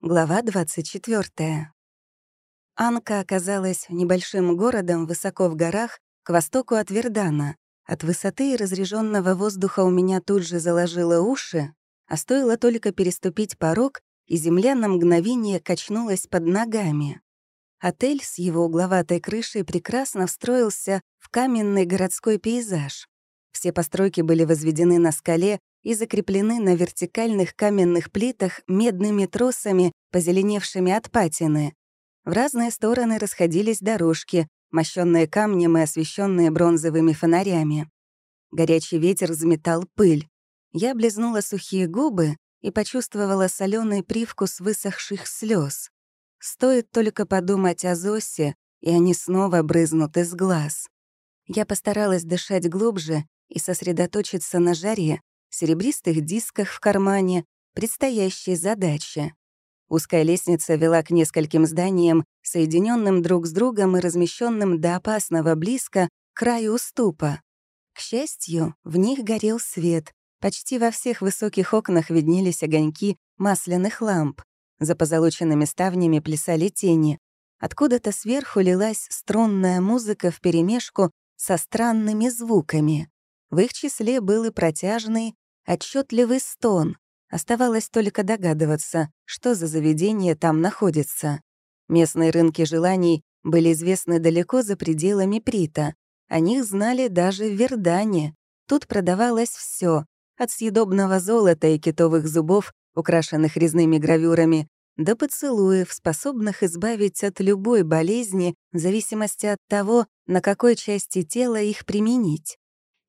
Глава 24. Анка оказалась небольшим городом высоко в горах, к востоку от Вердана. От высоты и разреженного воздуха у меня тут же заложило уши, а стоило только переступить порог, и земля на мгновение качнулась под ногами. Отель с его угловатой крышей прекрасно встроился в каменный городской пейзаж. Все постройки были возведены на скале и закреплены на вертикальных каменных плитах медными тросами, позеленевшими от патины. В разные стороны расходились дорожки, мощенные камнем и освещенные бронзовыми фонарями. Горячий ветер заметал пыль. Я облизнула сухие губы и почувствовала соленый привкус высохших слез. Стоит только подумать о Зосе, и они снова брызнут из глаз. Я постаралась дышать глубже и сосредоточиться на жаре, серебристых дисках в кармане предстоящая задача. Узкая лестница вела к нескольким зданиям, соединенным друг с другом и размещенным до опасного близко к краю уступа. К счастью, в них горел свет. Почти во всех высоких окнах виднелись огоньки масляных ламп. За позолоченными ставнями плясали тени. Откуда-то сверху лилась струнная музыка вперемешку со странными звуками. В их числе был и протяжный, отчетливый стон. Оставалось только догадываться, что за заведение там находится. Местные рынки желаний были известны далеко за пределами Прита. О них знали даже в Вердане. Тут продавалось все, от съедобного золота и китовых зубов, украшенных резными гравюрами, до поцелуев, способных избавить от любой болезни в зависимости от того, на какой части тела их применить.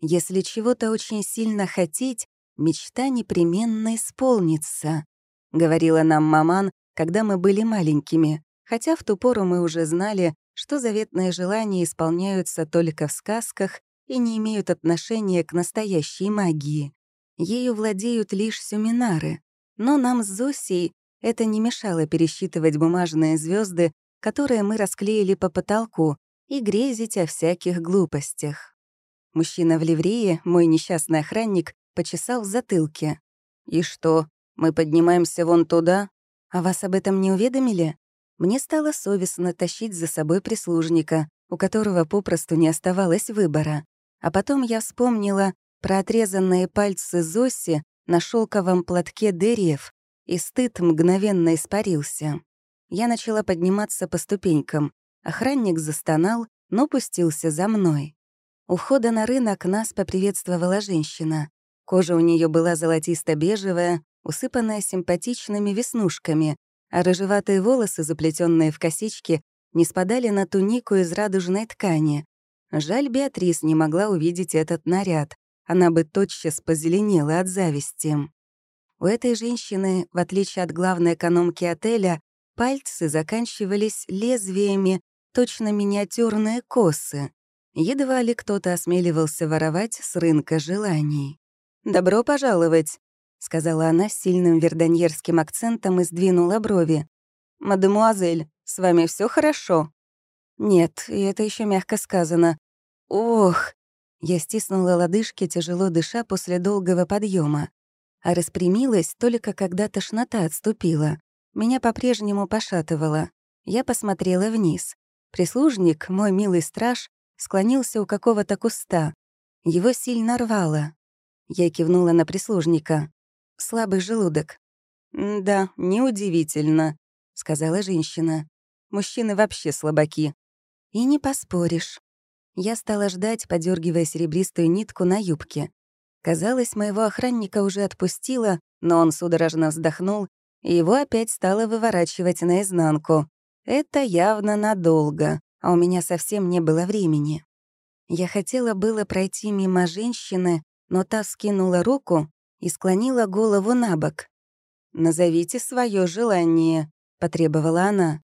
Если чего-то очень сильно хотеть, мечта непременно исполнится», — говорила нам маман, когда мы были маленькими, хотя в ту пору мы уже знали, что заветные желания исполняются только в сказках и не имеют отношения к настоящей магии. Ею владеют лишь сюминары. Но нам с Зосей это не мешало пересчитывать бумажные звезды, которые мы расклеили по потолку, и грезить о всяких глупостях. Мужчина в ливрее, мой несчастный охранник, почесал в затылке. «И что, мы поднимаемся вон туда? А вас об этом не уведомили?» Мне стало совестно тащить за собой прислужника, у которого попросту не оставалось выбора. А потом я вспомнила про отрезанные пальцы Зоси на шелковом платке дерев, и стыд мгновенно испарился. Я начала подниматься по ступенькам. Охранник застонал, но пустился за мной. У входа на рынок нас поприветствовала женщина. Кожа у нее была золотисто-бежевая, усыпанная симпатичными веснушками, а рыжеватые волосы, заплетенные в косички, не спадали на тунику из радужной ткани. Жаль, Беатрис не могла увидеть этот наряд. Она бы тотчас позеленела от зависти. У этой женщины, в отличие от главной экономки отеля, пальцы заканчивались лезвиями, точно миниатюрные косы. Едва ли кто-то осмеливался воровать с рынка желаний. «Добро пожаловать», — сказала она с сильным верданьерским акцентом и сдвинула брови. «Мадемуазель, с вами все хорошо?» «Нет, и это еще мягко сказано. Ох!» Я стиснула лодыжки, тяжело дыша после долгого подъема, А распрямилась только когда тошнота отступила. Меня по-прежнему пошатывало. Я посмотрела вниз. Прислужник, мой милый страж, склонился у какого-то куста. Его сильно рвало, я кивнула на прислужника. «Слабый желудок». «Да, неудивительно», — сказала женщина. «Мужчины вообще слабаки». «И не поспоришь». Я стала ждать, подергивая серебристую нитку на юбке. Казалось, моего охранника уже отпустило, но он судорожно вздохнул, и его опять стало выворачивать наизнанку. Это явно надолго, а у меня совсем не было времени. Я хотела было пройти мимо женщины, но та скинула руку и склонила голову на бок. «Назовите свое желание», — потребовала она.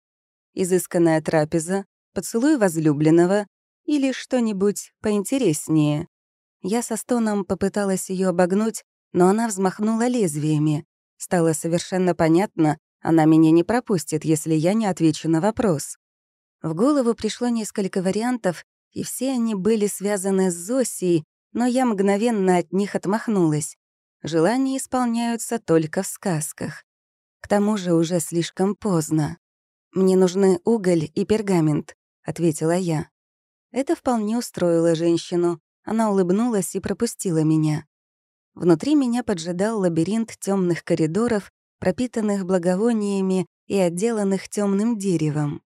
«Изысканная трапеза, поцелуй возлюбленного или что-нибудь поинтереснее». Я со стоном попыталась ее обогнуть, но она взмахнула лезвиями. Стало совершенно понятно, она меня не пропустит, если я не отвечу на вопрос. В голову пришло несколько вариантов, и все они были связаны с Зосией, но я мгновенно от них отмахнулась. Желания исполняются только в сказках. К тому же уже слишком поздно. «Мне нужны уголь и пергамент», — ответила я. Это вполне устроило женщину. Она улыбнулась и пропустила меня. Внутри меня поджидал лабиринт темных коридоров, пропитанных благовониями и отделанных темным деревом.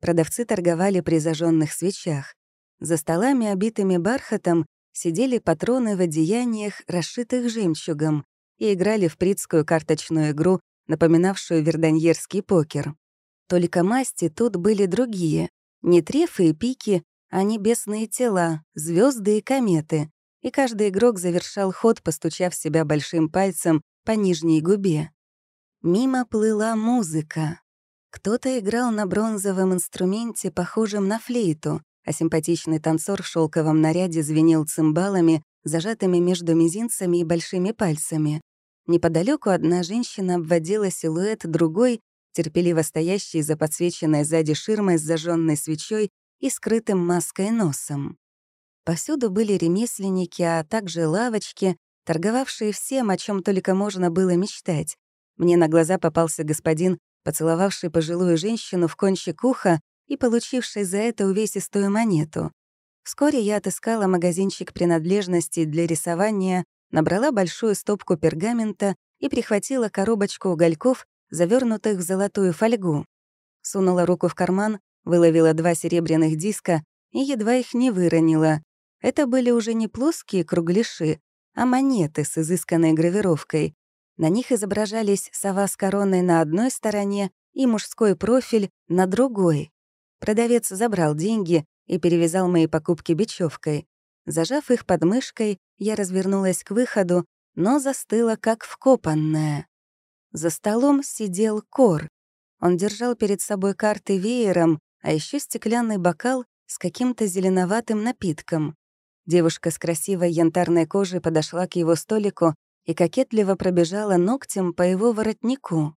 Продавцы торговали при зажженных свечах. За столами, обитыми бархатом, сидели патроны в одеяниях, расшитых жемчугом, и играли в притскую карточную игру, напоминавшую верданьерский покер. Только масти тут были другие. Не трефы и пики, а небесные тела, звезды и кометы. И каждый игрок завершал ход, постучав себя большим пальцем по нижней губе. Мимо плыла музыка. Кто-то играл на бронзовом инструменте, похожем на флейту а симпатичный танцор в шелковом наряде звенел цимбалами, зажатыми между мизинцами и большими пальцами. Неподалеку одна женщина обводила силуэт другой, терпеливо стоящей за подсвеченной сзади ширмой с зажженной свечой и скрытым маской носом. Повсюду были ремесленники, а также лавочки, торговавшие всем, о чем только можно было мечтать. Мне на глаза попался господин, поцеловавший пожилую женщину в кончик уха, и, получивший за это увесистую монету. Вскоре я отыскала магазинчик принадлежностей для рисования, набрала большую стопку пергамента и прихватила коробочку угольков, завернутых в золотую фольгу. Сунула руку в карман, выловила два серебряных диска и едва их не выронила. Это были уже не плоские кругляши, а монеты с изысканной гравировкой. На них изображались сова с короной на одной стороне и мужской профиль на другой. Продавец забрал деньги и перевязал мои покупки бечевкой. Зажав их под мышкой, я развернулась к выходу, но застыла как вкопанная. За столом сидел Кор. Он держал перед собой карты веером, а еще стеклянный бокал с каким-то зеленоватым напитком. Девушка с красивой янтарной кожей подошла к его столику и кокетливо пробежала ногтем по его воротнику.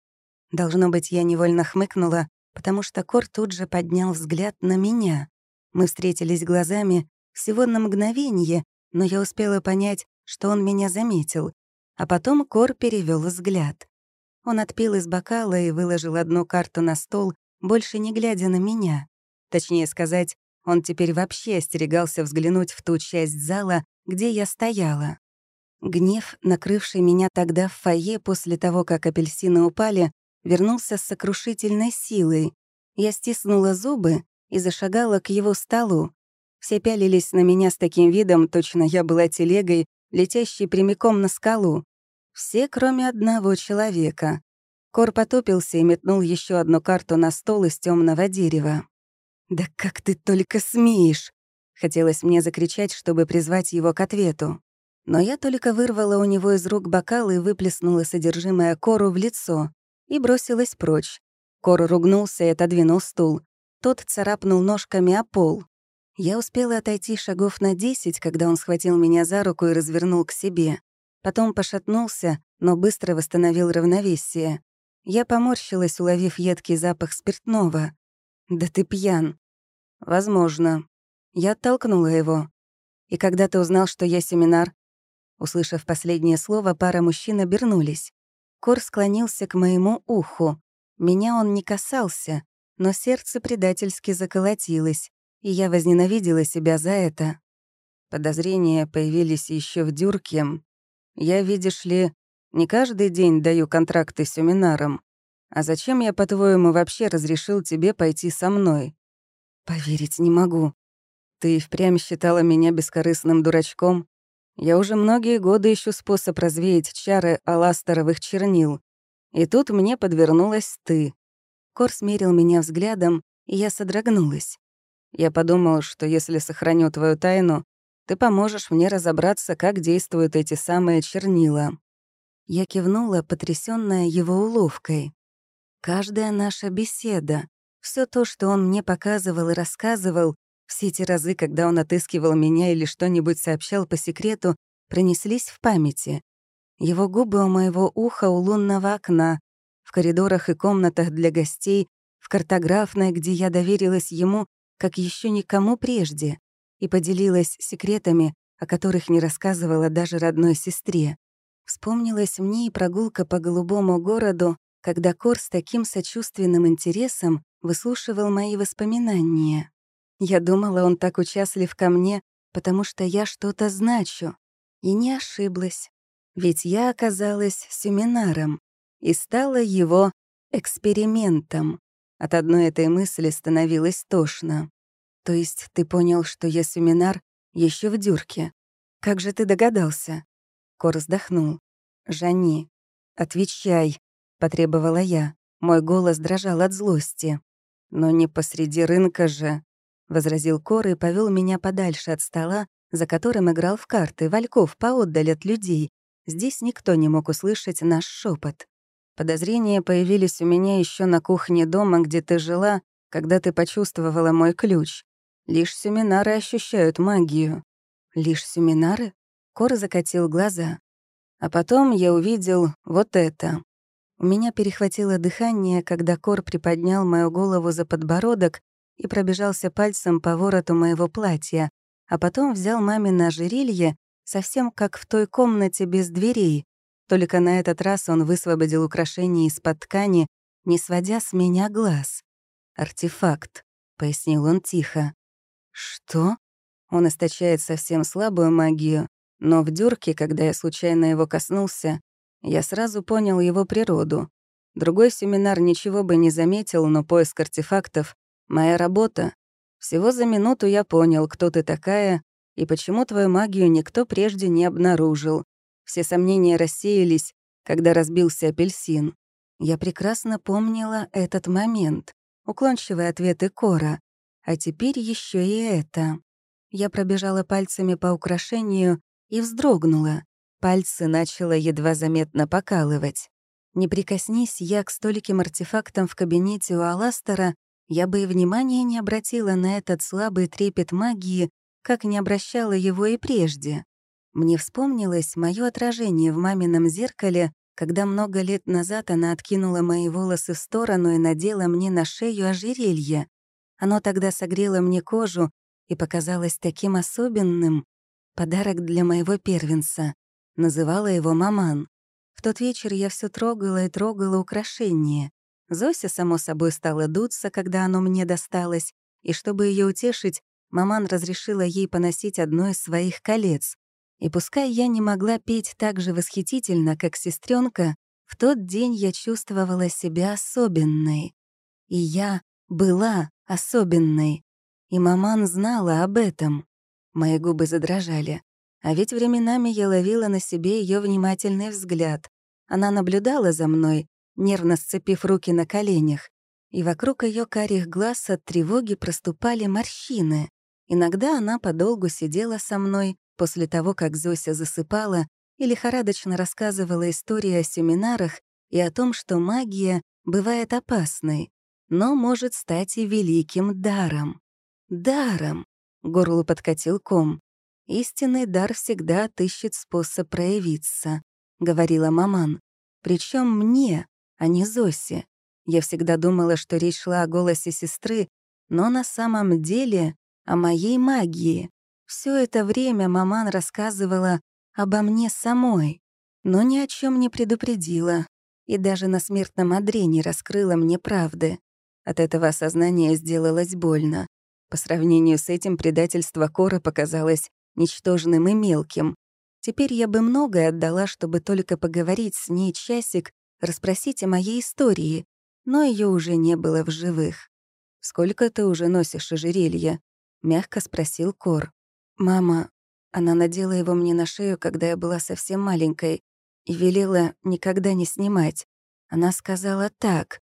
Должно быть, я невольно хмыкнула, потому что Кор тут же поднял взгляд на меня. Мы встретились глазами всего на мгновение, но я успела понять, что он меня заметил. А потом Кор перевел взгляд. Он отпил из бокала и выложил одну карту на стол, больше не глядя на меня. Точнее сказать, он теперь вообще остерегался взглянуть в ту часть зала, где я стояла. Гнев, накрывший меня тогда в фойе после того, как апельсины упали, вернулся с сокрушительной силой. Я стиснула зубы и зашагала к его столу. Все пялились на меня с таким видом, точно я была телегой, летящей прямиком на скалу. Все, кроме одного человека. Кор потопился и метнул еще одну карту на стол из темного дерева. «Да как ты только смеешь!» Хотелось мне закричать, чтобы призвать его к ответу. Но я только вырвала у него из рук бокал и выплеснула содержимое кору в лицо и бросилась прочь. Кор ругнулся и отодвинул стул. Тот царапнул ножками о пол. Я успела отойти шагов на десять, когда он схватил меня за руку и развернул к себе. Потом пошатнулся, но быстро восстановил равновесие. Я поморщилась, уловив едкий запах спиртного. «Да ты пьян». «Возможно». Я оттолкнула его. «И когда ты узнал, что я семинар?» Услышав последнее слово, пара мужчин обернулись. Кор склонился к моему уху. Меня он не касался, но сердце предательски заколотилось, и я возненавидела себя за это. Подозрения появились еще в дюрке. Я, видишь ли, не каждый день даю контракты семинарам. А зачем я, по-твоему, вообще разрешил тебе пойти со мной? Поверить не могу. Ты и впрямь считала меня бескорыстным дурачком? Я уже многие годы ищу способ развеять чары аластеровых чернил. И тут мне подвернулась ты. Кор смерил меня взглядом, и я содрогнулась. Я подумал, что если сохраню твою тайну, ты поможешь мне разобраться, как действуют эти самые чернила». Я кивнула, потрясённая его уловкой. Каждая наша беседа, всё то, что он мне показывал и рассказывал, все эти разы, когда он отыскивал меня или что-нибудь сообщал по секрету, пронеслись в памяти. Его губы у моего уха у лунного окна, в коридорах и комнатах для гостей, в картографной, где я доверилась ему, как еще никому прежде, и поделилась секретами, о которых не рассказывала даже родной сестре. Вспомнилась мне и прогулка по голубому городу, когда Кор с таким сочувственным интересом выслушивал мои воспоминания. Я думала, он так участлив ко мне, потому что я что-то значу. И не ошиблась. Ведь я оказалась семинаром и стала его экспериментом. От одной этой мысли становилось тошно. То есть ты понял, что я семинар еще в дюрке. Как же ты догадался? Кор вздохнул. «Жани, отвечай», — потребовала я. Мой голос дрожал от злости. «Но не посреди рынка же», — возразил Кор и повел меня подальше от стола, за которым играл в карты, вальков поотдаль от людей. Здесь никто не мог услышать наш шепот. Подозрения появились у меня еще на кухне дома, где ты жила, когда ты почувствовала мой ключ. Лишь семинары ощущают магию. Лишь семинары? Кор закатил глаза. А потом я увидел вот это. У меня перехватило дыхание, когда Кор приподнял мою голову за подбородок и пробежался пальцем по вороту моего платья, а потом взял мамино ожерелье, совсем как в той комнате без дверей. Только на этот раз он высвободил украшение из-под ткани, не сводя с меня глаз. «Артефакт», — пояснил он тихо. «Что?» Он источает совсем слабую магию, но в дюрке, когда я случайно его коснулся, я сразу понял его природу. Другой семинар ничего бы не заметил, но поиск артефактов Моя работа. Всего за минуту я понял, кто ты такая и почему твою магию никто прежде не обнаружил. Все сомнения рассеялись, когда разбился апельсин. Я прекрасно помнила этот момент, уклончивые ответы Кора. А теперь еще и это. Я пробежала пальцами по украшению и вздрогнула. Пальцы начала едва заметно покалывать. Не прикоснись я к стольким артефактам в кабинете у Аластера, я бы и внимания не обратила на этот слабый трепет магии, как не обращала его и прежде. Мне вспомнилось мое отражение в мамином зеркале, когда много лет назад она откинула мои волосы в сторону и надела мне на шею ожерелье. Оно тогда согрело мне кожу и показалось таким особенным. Подарок для моего первенца. Называла его маман. В тот вечер я все трогала и трогала украшения. Зося, само собой, стала дуться, когда оно мне досталось, и чтобы ее утешить, маман разрешила ей поносить одно из своих колец. И пускай я не могла петь так же восхитительно, как сестренка, в тот день я чувствовала себя особенной. И я была особенной. И маман знала об этом. Мои губы задрожали. А ведь временами я ловила на себе ее внимательный взгляд. Она наблюдала за мной, нервно сцепив руки на коленях, и вокруг ее карих глаз от тревоги проступали морщины. Иногда она подолгу сидела со мной после того, как Зося засыпала и лихорадочно рассказывала истории о семинарах и о том, что магия бывает опасной, но может стать и великим даром. Даром! Горло подкатил ком. «Истинный дар всегда отыщет способ проявиться», — говорила маман. «Причем мне, а не Зосе. Я всегда думала, что речь шла о голосе сестры, но на самом деле о моей магии. Все это время маман рассказывала обо мне самой, но ни о чем не предупредила и даже на смертном одре не раскрыла мне правды. От этого осознания сделалось больно. По сравнению с этим предательство Кора показалось ничтожным и мелким. Теперь я бы многое отдала, чтобы только поговорить с ней часик расспросить о моей истории, но ее уже не было в живых. «Сколько ты уже носишь ожерелье?» — мягко спросил Кор. «Мама...» Она надела его мне на шею, когда я была совсем маленькой, и велела никогда не снимать. Она сказала так.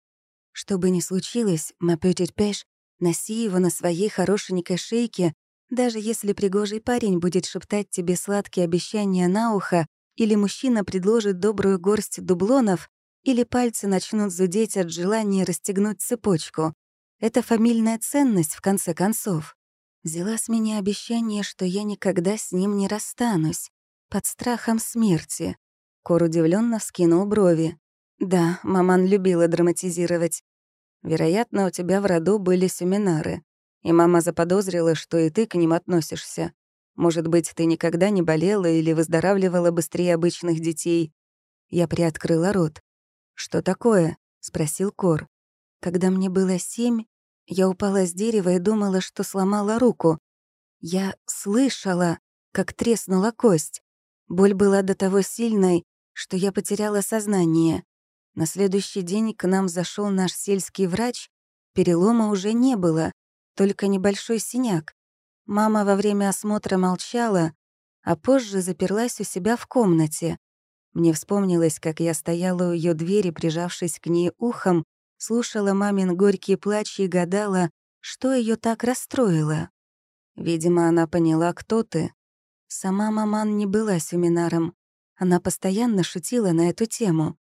«Что бы ни случилось, мапётерпеш, носи его на своей хорошенькой шейке, даже если пригожий парень будет шептать тебе сладкие обещания на ухо или мужчина предложит добрую горсть дублонов, или пальцы начнут зудеть от желания расстегнуть цепочку. Это фамильная ценность, в конце концов. Взяла с меня обещание, что я никогда с ним не расстанусь, под страхом смерти. Кор удивленно вскинул брови. «Да, маман любила драматизировать. Вероятно, у тебя в роду были семинары, и мама заподозрила, что и ты к ним относишься. Может быть, ты никогда не болела или выздоравливала быстрее обычных детей». Я приоткрыла рот. «Что такое?» — спросил Кор. «Когда мне было семь, я упала с дерева и думала, что сломала руку. Я слышала, как треснула кость. Боль была до того сильной, что я потеряла сознание. На следующий день к нам зашел наш сельский врач. Перелома уже не было, только небольшой синяк. Мама во время осмотра молчала, а позже заперлась у себя в комнате. Мне вспомнилось, как я стояла у ее двери, прижавшись к ней ухом, слушала мамин горький плач и гадала, что ее так расстроило. Видимо, она поняла, кто ты. Сама маман не была семинаром. Она постоянно шутила на эту тему.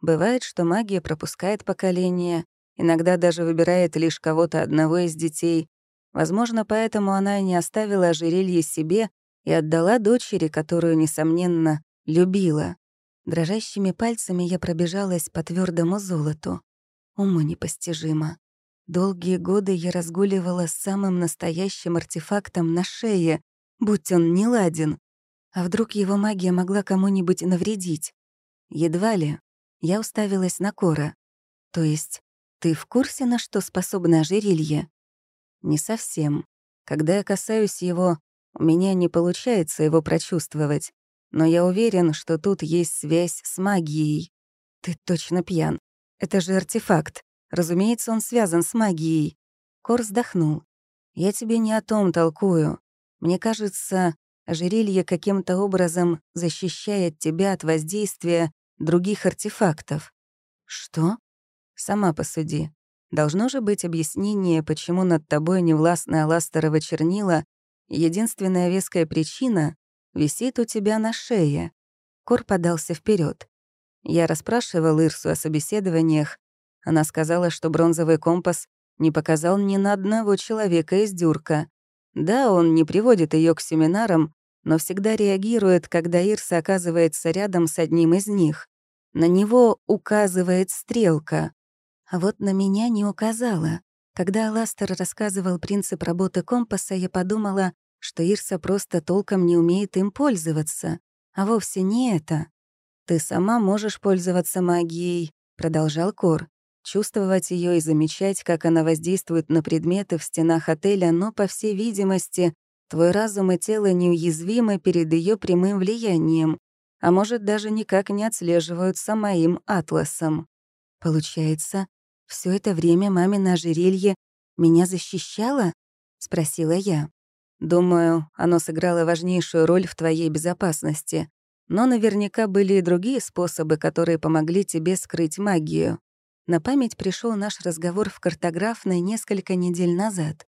Бывает, что магия пропускает поколение, иногда даже выбирает лишь кого-то одного из детей. Возможно, поэтому она и не оставила ожерелье себе и отдала дочери, которую, несомненно, любила. Дрожащими пальцами я пробежалась по твердому золоту. Уму непостижимо. Долгие годы я разгуливала с самым настоящим артефактом на шее, будь он не ладен. А вдруг его магия могла кому-нибудь навредить? Едва ли. Я уставилась на Кора. То есть, ты в курсе, на что способно ожерелье? Не совсем. Когда я касаюсь его, у меня не получается его прочувствовать но я уверен, что тут есть связь с магией. Ты точно пьян. Это же артефакт. Разумеется, он связан с магией. Кор вздохнул. Я тебе не о том толкую. Мне кажется, ожерелье каким-то образом защищает тебя от воздействия других артефактов. Что? Сама посуди. Должно же быть объяснение, почему над тобой невластная властны чернила, единственная веская причина, висит у тебя на шее». Кор подался вперед. Я расспрашивал Ирсу о собеседованиях. Она сказала, что бронзовый компас не показал ни на одного человека из дюрка. Да, он не приводит ее к семинарам, но всегда реагирует, когда Ирса оказывается рядом с одним из них. На него указывает стрелка. А вот на меня не указала. Когда Ластер рассказывал принцип работы компаса, я подумала, что Ирса просто толком не умеет им пользоваться, а вовсе не это. «Ты сама можешь пользоваться магией», — продолжал Кор, чувствовать ее и замечать, как она воздействует на предметы в стенах отеля, но, по всей видимости, твой разум и тело неуязвимы перед ее прямым влиянием, а может, даже никак не отслеживаются моим атласом. Получается, все это время мамино ожерелье меня защищало? — спросила я. Думаю, оно сыграло важнейшую роль в твоей безопасности. Но наверняка были и другие способы, которые помогли тебе скрыть магию. На память пришел наш разговор в картографной несколько недель назад.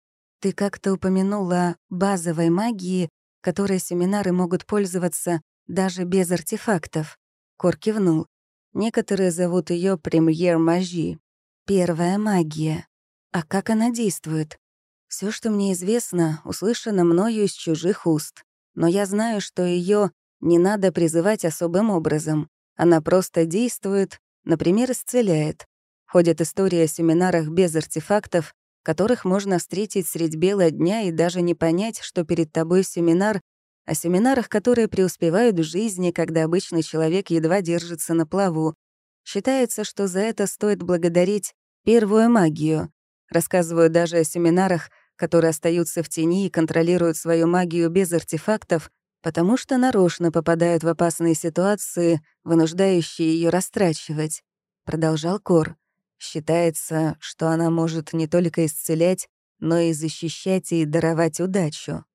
Ты как-то упомянула о базовой магии, которой семинары могут пользоваться даже без артефактов. Кор кивнул. Некоторые зовут ее премьер-мажи. Первая магия. А как она действует? Все, что мне известно, услышано мною из чужих уст. Но я знаю, что ее не надо призывать особым образом. Она просто действует, например, исцеляет. Ходит история о семинарах без артефактов, которых можно встретить средь бела дня и даже не понять, что перед тобой семинар, о семинарах, которые преуспевают в жизни, когда обычный человек едва держится на плаву. Считается, что за это стоит благодарить первую магию, Рассказываю даже о семинарах, которые остаются в тени и контролируют свою магию без артефактов, потому что нарочно попадают в опасные ситуации, вынуждающие ее растрачивать. Продолжал Кор. Считается, что она может не только исцелять, но и защищать и даровать удачу.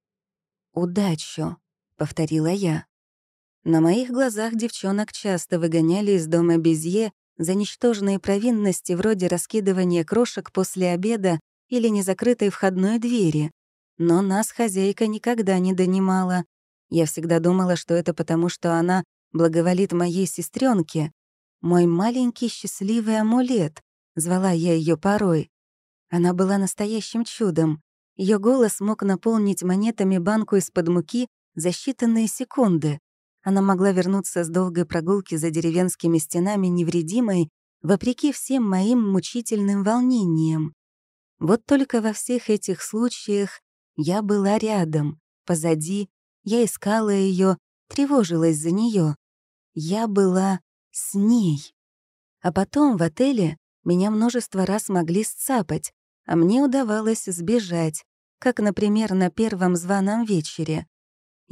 «Удачу», — повторила я. На моих глазах девчонок часто выгоняли из дома Безье за ничтожные провинности вроде раскидывания крошек после обеда или незакрытой входной двери. Но нас хозяйка никогда не донимала. Я всегда думала, что это потому, что она благоволит моей сестренке. «Мой маленький счастливый амулет», — звала я ее порой. Она была настоящим чудом. Ее голос мог наполнить монетами банку из-под муки за считанные секунды. Она могла вернуться с долгой прогулки за деревенскими стенами невредимой, вопреки всем моим мучительным волнениям. Вот только во всех этих случаях я была рядом, позади, я искала ее, тревожилась за нее. Я была с ней. А потом в отеле меня множество раз могли сцапать, а мне удавалось сбежать, как, например, на первом званом вечере.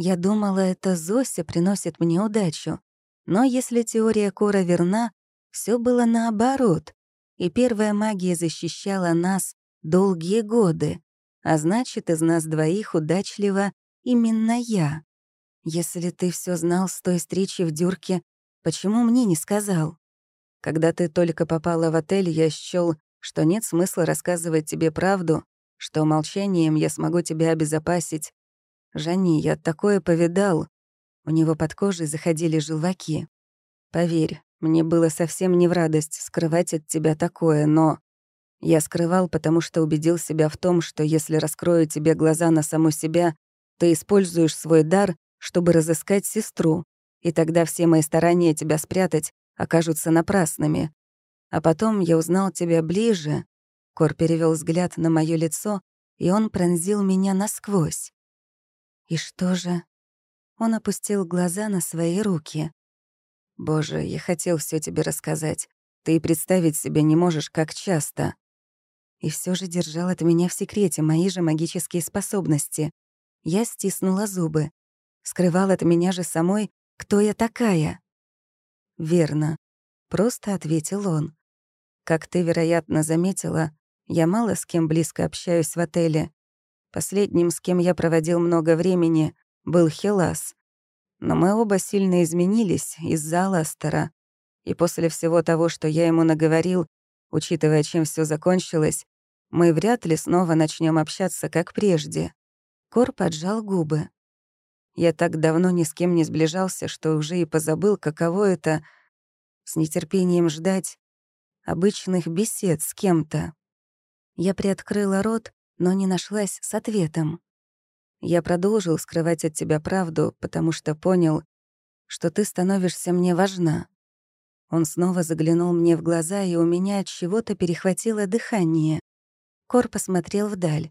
Я думала, это Зося приносит мне удачу. Но если теория Кора верна, все было наоборот. И первая магия защищала нас долгие годы. А значит, из нас двоих удачлива именно я. Если ты все знал с той встречи в дюрке, почему мне не сказал? Когда ты только попала в отель, я счёл, что нет смысла рассказывать тебе правду, что молчанием я смогу тебя обезопасить Жанни, я такое повидал. У него под кожей заходили желваки. Поверь, мне было совсем не в радость скрывать от тебя такое, но... Я скрывал, потому что убедил себя в том, что если раскрою тебе глаза на саму себя, ты используешь свой дар, чтобы разыскать сестру, и тогда все мои старания тебя спрятать окажутся напрасными. А потом я узнал тебя ближе. Кор перевел взгляд на мое лицо, и он пронзил меня насквозь. И что же? Он опустил глаза на свои руки. «Боже, я хотел все тебе рассказать. Ты и представить себе не можешь, как часто». И все же держал от меня в секрете мои же магические способности. Я стиснула зубы. Скрывал от меня же самой, кто я такая. «Верно», — просто ответил он. «Как ты, вероятно, заметила, я мало с кем близко общаюсь в отеле. Последним, с кем я проводил много времени, был Хелас. Но мы оба сильно изменились из-за Ластера. И после всего того, что я ему наговорил, учитывая, чем все закончилось, мы вряд ли снова начнем общаться, как прежде. Кор поджал губы. Я так давно ни с кем не сближался, что уже и позабыл, каково это с нетерпением ждать обычных бесед с кем-то. Я приоткрыла рот, но не нашлась с ответом. Я продолжил скрывать от тебя правду, потому что понял, что ты становишься мне важна. Он снова заглянул мне в глаза, и у меня от чего-то перехватило дыхание. Кор посмотрел вдаль.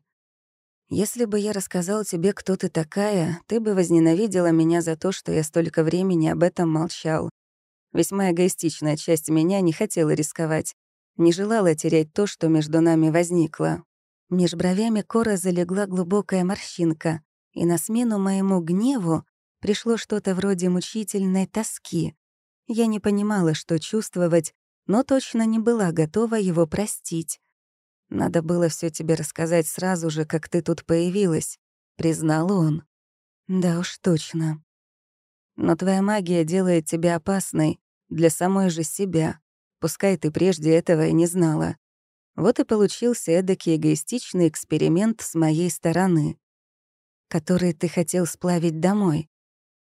«Если бы я рассказал тебе, кто ты такая, ты бы возненавидела меня за то, что я столько времени об этом молчал. Весьма эгоистичная часть меня не хотела рисковать, не желала терять то, что между нами возникло. Меж бровями Кора залегла глубокая морщинка, и на смену моему гневу пришло что-то вроде мучительной тоски. Я не понимала, что чувствовать, но точно не была готова его простить. «Надо было все тебе рассказать сразу же, как ты тут появилась», — признал он. «Да уж точно. Но твоя магия делает тебя опасной для самой же себя. Пускай ты прежде этого и не знала. Вот и получился эдакий эгоистичный эксперимент с моей стороны, который ты хотел сплавить домой.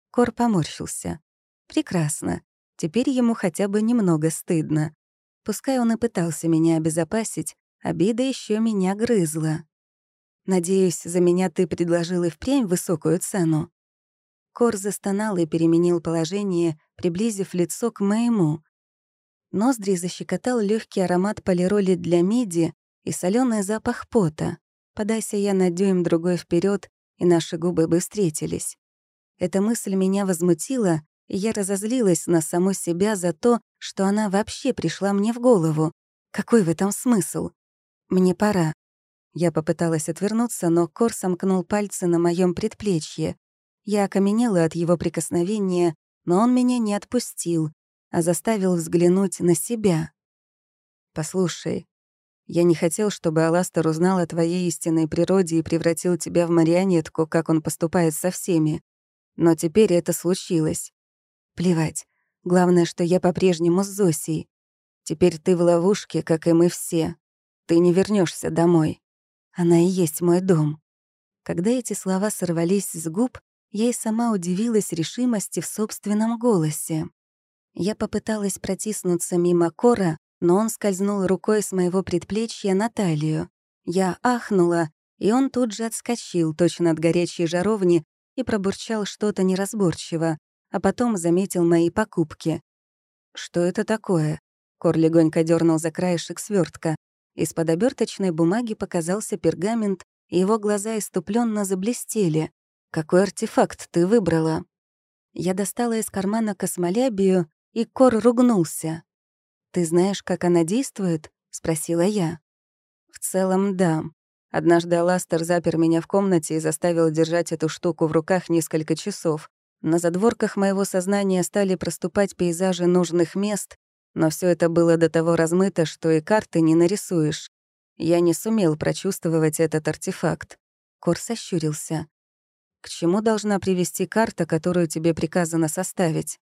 Кор поморщился. Прекрасно. Теперь ему хотя бы немного стыдно. Пускай он и пытался меня обезопасить, обида еще меня грызла. Надеюсь, за меня ты предложил и впрямь высокую цену. Кор застонал и переменил положение, приблизив лицо к моему. Ноздри защекотал легкий аромат полироли для миди и соленый запах пота. Подайся я на дюйм другой вперед, и наши губы бы встретились. Эта мысль меня возмутила, и я разозлилась на саму себя за то, что она вообще пришла мне в голову. Какой в этом смысл? Мне пора. Я попыталась отвернуться, но Кор сомкнул пальцы на моем предплечье. Я окаменела от его прикосновения, но он меня не отпустил, а заставил взглянуть на себя. «Послушай, я не хотел, чтобы Аластер узнал о твоей истинной природе и превратил тебя в марионетку, как он поступает со всеми. Но теперь это случилось. Плевать. Главное, что я по-прежнему с Зосей. Теперь ты в ловушке, как и мы все. Ты не вернешься домой. Она и есть мой дом». Когда эти слова сорвались с губ, я и сама удивилась решимости в собственном голосе. Я попыталась протиснуться мимо Кора, но он скользнул рукой с моего предплечья на талию. Я ахнула, и он тут же отскочил точно от горячей жаровни и пробурчал что-то неразборчиво, а потом заметил мои покупки. «Что это такое?» Кор легонько дернул за краешек свертка. Из-под оберточной бумаги показался пергамент, и его глаза иступленно заблестели. «Какой артефакт ты выбрала?» Я достала из кармана космолябию и Кор ругнулся. «Ты знаешь, как она действует?» — спросила я. «В целом, да. Однажды Аластер запер меня в комнате и заставил держать эту штуку в руках несколько часов. На задворках моего сознания стали проступать пейзажи нужных мест, но все это было до того размыто, что и карты не нарисуешь. Я не сумел прочувствовать этот артефакт. Кор сощурился. «К чему должна привести карта, которую тебе приказано составить?»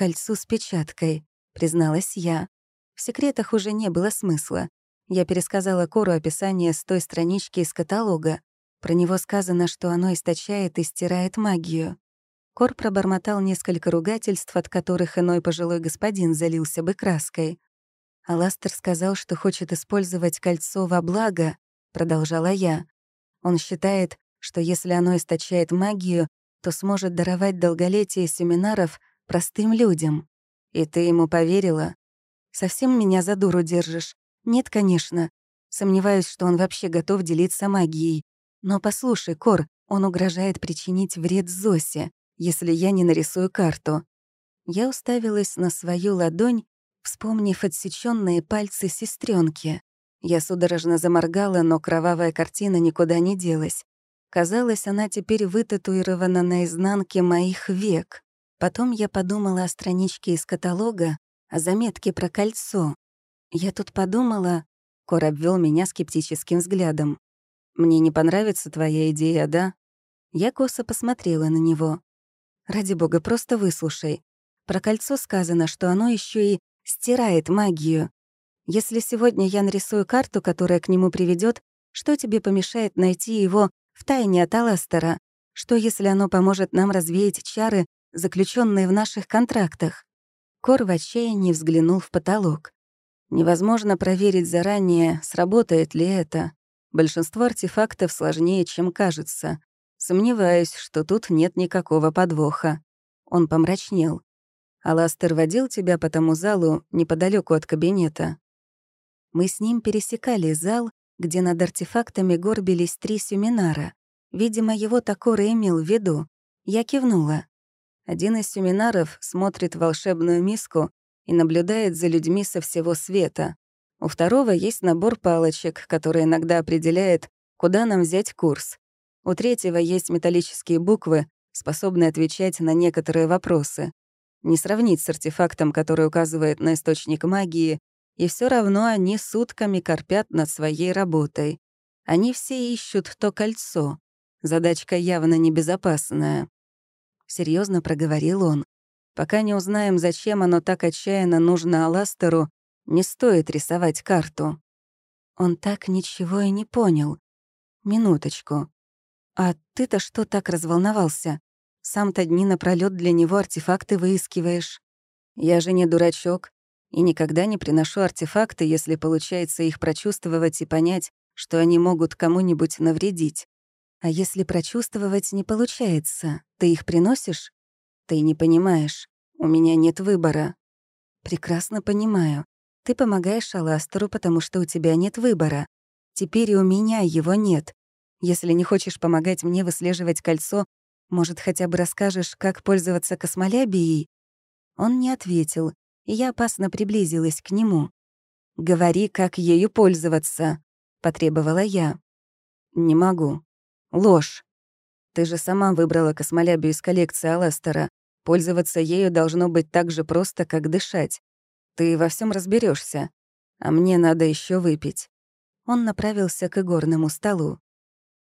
кольцу с печаткой», — призналась я. В секретах уже не было смысла. Я пересказала Кору описание с той странички из каталога. Про него сказано, что оно источает и стирает магию. Кор пробормотал несколько ругательств, от которых иной пожилой господин залился бы краской. «Аластер сказал, что хочет использовать кольцо во благо», — продолжала я. «Он считает, что если оно источает магию, то сможет даровать долголетие семинаров простым людям. И ты ему поверила? Совсем меня за дуру держишь? Нет, конечно. Сомневаюсь, что он вообще готов делиться магией. Но послушай, Кор, он угрожает причинить вред Зосе, если я не нарисую карту. Я уставилась на свою ладонь, вспомнив отсеченные пальцы сестренки. Я судорожно заморгала, но кровавая картина никуда не делась. Казалось, она теперь вытатуирована на изнанке моих век. Потом я подумала о страничке из каталога, о заметке про кольцо. Я тут подумала... Кор обвел меня скептическим взглядом. «Мне не понравится твоя идея, да?» Я косо посмотрела на него. «Ради бога, просто выслушай. Про кольцо сказано, что оно еще и стирает магию. Если сегодня я нарисую карту, которая к нему приведет, что тебе помешает найти его в тайне от Аластера? Что, если оно поможет нам развеять чары, заключенные в наших контрактах. Корвачей не взглянул в потолок. Невозможно проверить заранее, сработает ли это. Большинство артефактов сложнее, чем кажется. Сомневаюсь, что тут нет никакого подвоха. Он помрачнел. Аластер водил тебя по тому залу неподалеку от кабинета. Мы с ним пересекали зал, где над артефактами горбились три семинара. Видимо, его такор имел в виду. Я кивнула. Один из семинаров смотрит волшебную миску и наблюдает за людьми со всего света. У второго есть набор палочек, который иногда определяет, куда нам взять курс. У третьего есть металлические буквы, способные отвечать на некоторые вопросы. Не сравнить с артефактом, который указывает на источник магии, и все равно они сутками корпят над своей работой. Они все ищут то кольцо. Задачка явно небезопасная серьезно проговорил он. Пока не узнаем, зачем оно так отчаянно нужно Аластеру, не стоит рисовать карту. Он так ничего и не понял. Минуточку. А ты-то что так разволновался? Сам-то дни напролёт для него артефакты выискиваешь. Я же не дурачок и никогда не приношу артефакты, если получается их прочувствовать и понять, что они могут кому-нибудь навредить. А если прочувствовать не получается, ты их приносишь? Ты не понимаешь. У меня нет выбора. Прекрасно понимаю. Ты помогаешь Аластеру, потому что у тебя нет выбора. Теперь и у меня его нет. Если не хочешь помогать мне выслеживать кольцо, может, хотя бы расскажешь, как пользоваться космолябией?» Он не ответил, и я опасно приблизилась к нему. «Говори, как ею пользоваться», — потребовала я. «Не могу», Ложь. Ты же сама выбрала космолябию из коллекции Аластера. Пользоваться ею должно быть так же просто, как дышать. Ты во всем разберешься. А мне надо еще выпить. Он направился к игорному столу.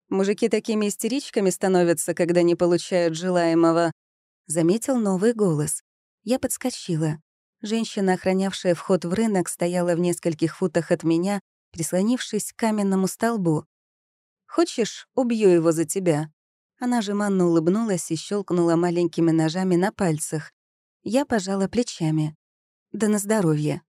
«Мужики такими истеричками становятся, когда не получают желаемого», — заметил новый голос. Я подскочила. Женщина, охранявшая вход в рынок, стояла в нескольких футах от меня, прислонившись к каменному столбу. «Хочешь, убью его за тебя?» Она жеманно улыбнулась и щелкнула маленькими ножами на пальцах. Я пожала плечами. «Да на здоровье!»